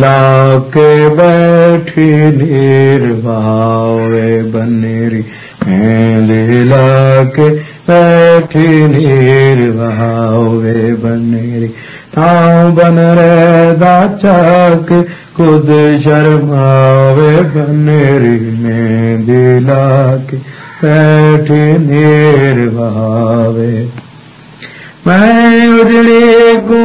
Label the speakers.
Speaker 1: लाके बैठी धीर भावे बनेरी दिला के बैठी धीर भावे बनेरी हाँ बन रे दाचक खुद शर्मावे बनेरी में दिला के बैठी धीर भावे मैं उजड़ी को